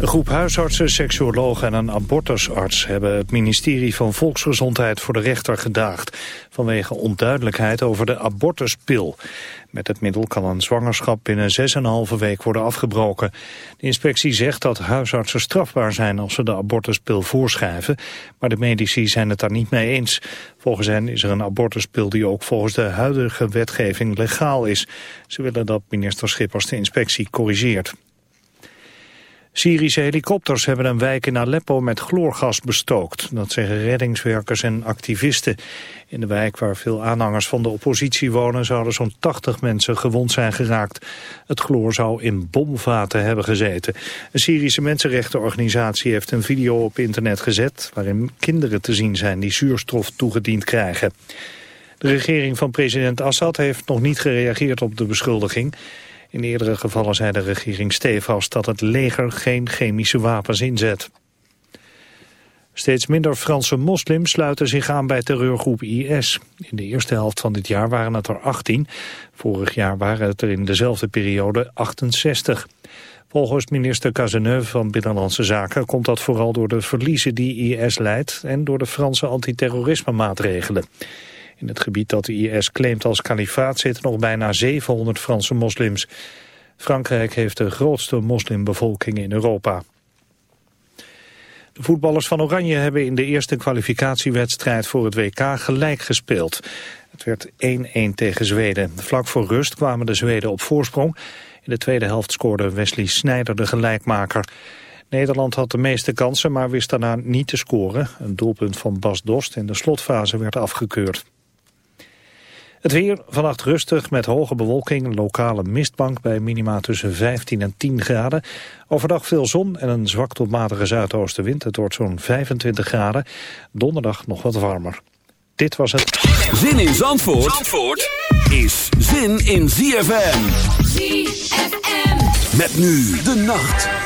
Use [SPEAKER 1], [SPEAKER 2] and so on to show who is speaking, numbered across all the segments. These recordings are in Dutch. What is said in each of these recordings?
[SPEAKER 1] Een groep huisartsen, seksuologen en een abortusarts... hebben het ministerie van Volksgezondheid voor de rechter gedaagd... vanwege onduidelijkheid over de abortuspil. Met het middel kan een zwangerschap binnen 6,5 week worden afgebroken. De inspectie zegt dat huisartsen strafbaar zijn als ze de abortuspil voorschrijven... maar de medici zijn het daar niet mee eens. Volgens hen is er een abortuspil die ook volgens de huidige wetgeving legaal is. Ze willen dat minister Schippers de inspectie corrigeert. Syrische helikopters hebben een wijk in Aleppo met chloorgas bestookt. Dat zeggen reddingswerkers en activisten. In de wijk waar veel aanhangers van de oppositie wonen... zouden zo'n 80 mensen gewond zijn geraakt. Het chloor zou in bomvaten hebben gezeten. Een Syrische mensenrechtenorganisatie heeft een video op internet gezet... waarin kinderen te zien zijn die zuurstof toegediend krijgen. De regering van president Assad heeft nog niet gereageerd op de beschuldiging... In eerdere gevallen zei de regering stevast dat het leger geen chemische wapens inzet. Steeds minder Franse moslims sluiten zich aan bij terreurgroep IS. In de eerste helft van dit jaar waren het er 18. Vorig jaar waren het er in dezelfde periode 68. Volgens minister Cazeneuve van Binnenlandse Zaken komt dat vooral door de verliezen die IS leidt en door de Franse antiterrorisme maatregelen. In het gebied dat de IS claimt als kalifaat zitten nog bijna 700 Franse moslims. Frankrijk heeft de grootste moslimbevolking in Europa. De voetballers van Oranje hebben in de eerste kwalificatiewedstrijd voor het WK gelijk gespeeld. Het werd 1-1 tegen Zweden. Vlak voor rust kwamen de Zweden op voorsprong. In de tweede helft scoorde Wesley Sneijder de gelijkmaker. Nederland had de meeste kansen, maar wist daarna niet te scoren. Een doelpunt van Bas Dost in de slotfase werd afgekeurd. Het weer vannacht rustig met hoge bewolking, lokale mistbank bij minima tussen 15 en 10 graden. Overdag veel zon en een zwak tot matige zuidoostenwind. Het wordt zo'n 25 graden. Donderdag nog wat warmer. Dit was het.
[SPEAKER 2] Zin in Zandvoort, Zandvoort is zin in ZFM. ZFM. Met nu de nacht.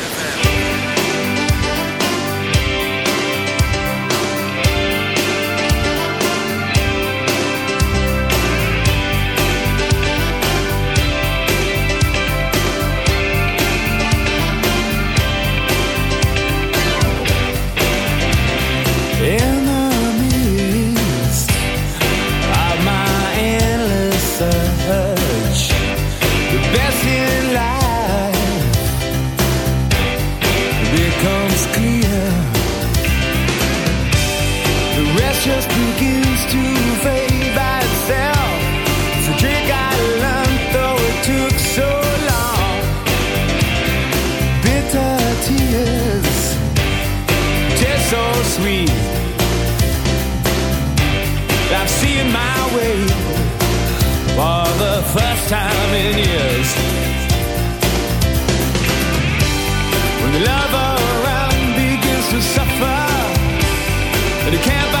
[SPEAKER 3] But
[SPEAKER 4] it can't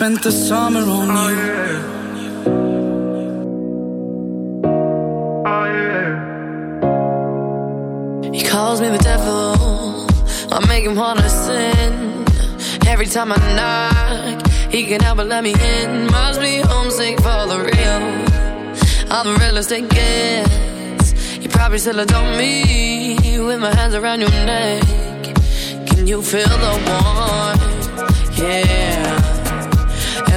[SPEAKER 5] spent the summer on oh, you. Yeah. Oh, yeah.
[SPEAKER 6] He calls me the devil. I make him wanna sin. Every time I knock, he can help but let me in. Must be homesick for the real. I'm the realest it gets. He probably still adore me with my hands around your neck. Can you feel the warmth? Yeah.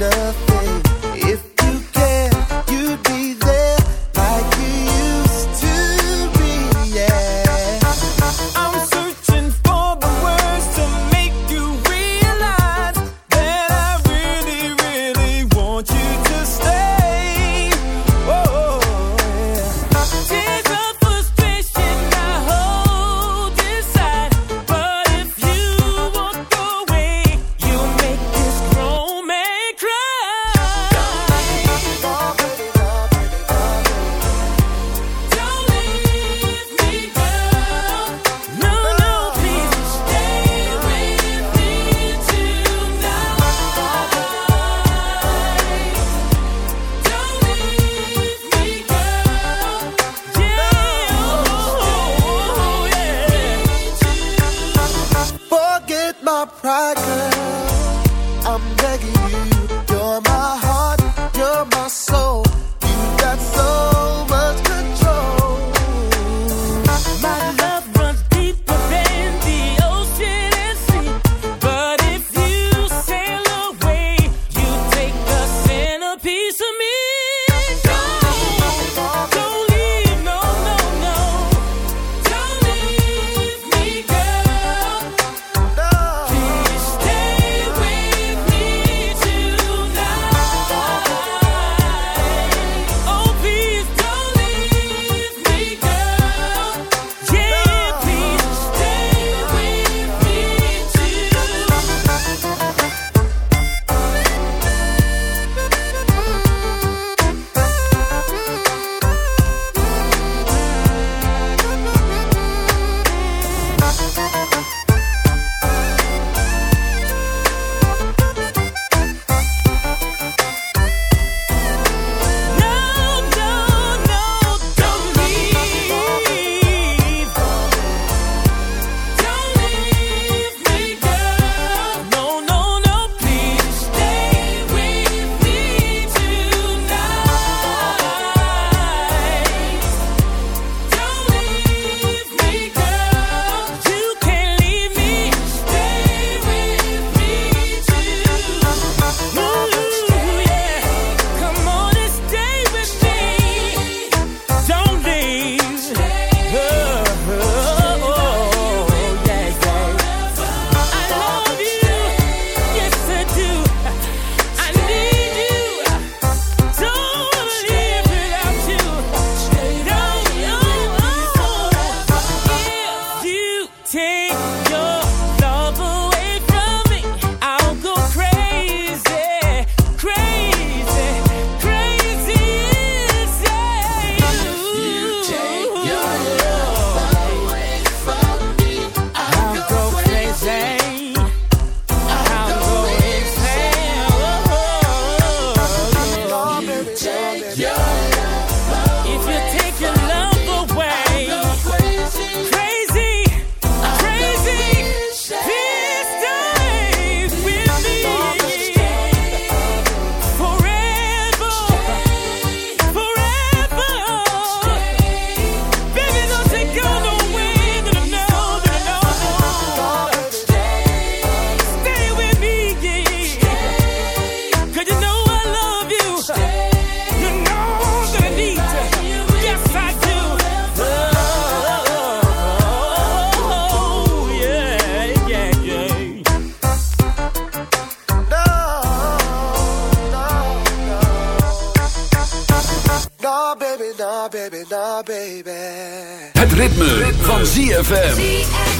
[SPEAKER 7] Nothing.
[SPEAKER 8] Baby, nah, baby.
[SPEAKER 9] Het ritme, van ZFM.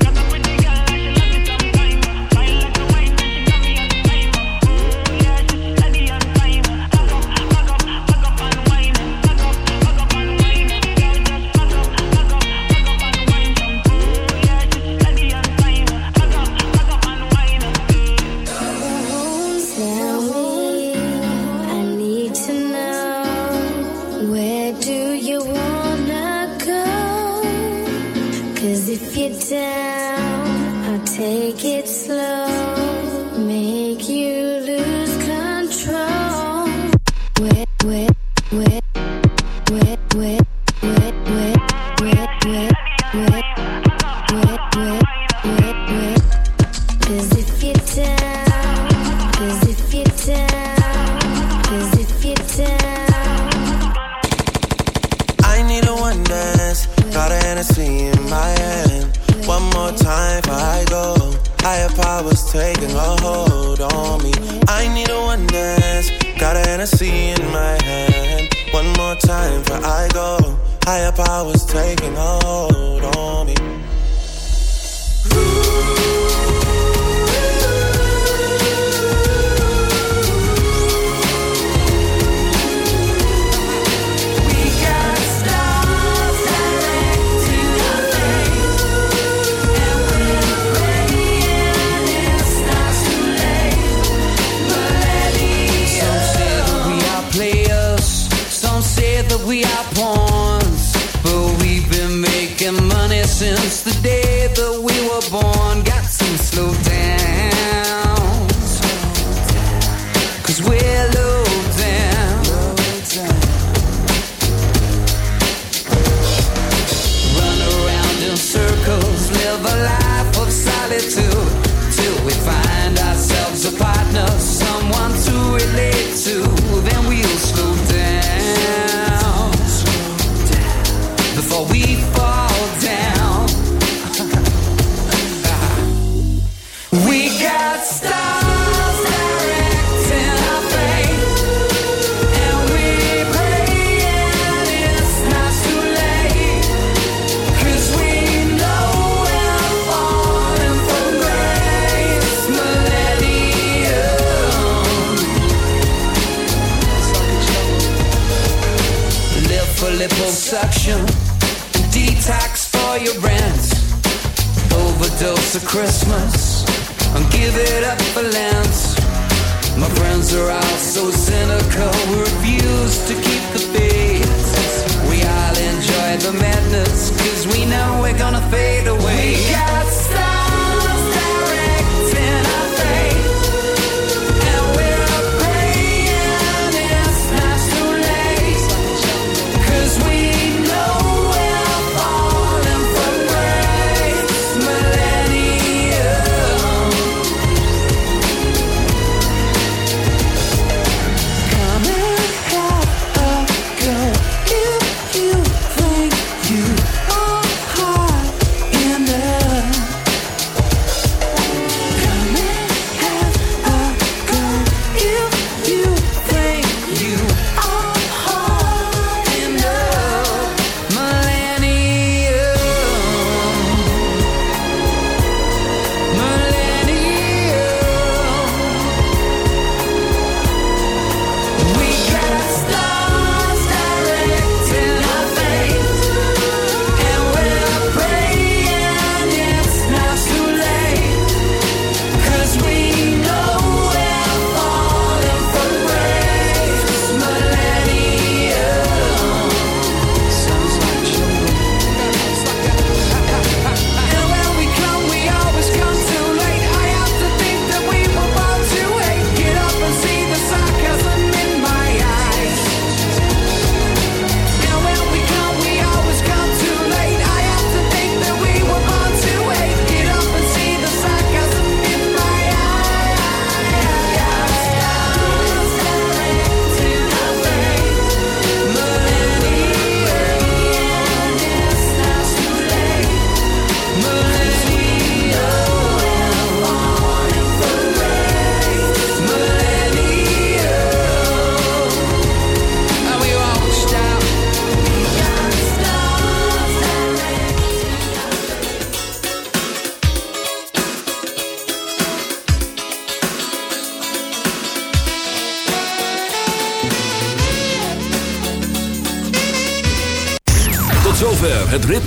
[SPEAKER 10] I
[SPEAKER 4] want.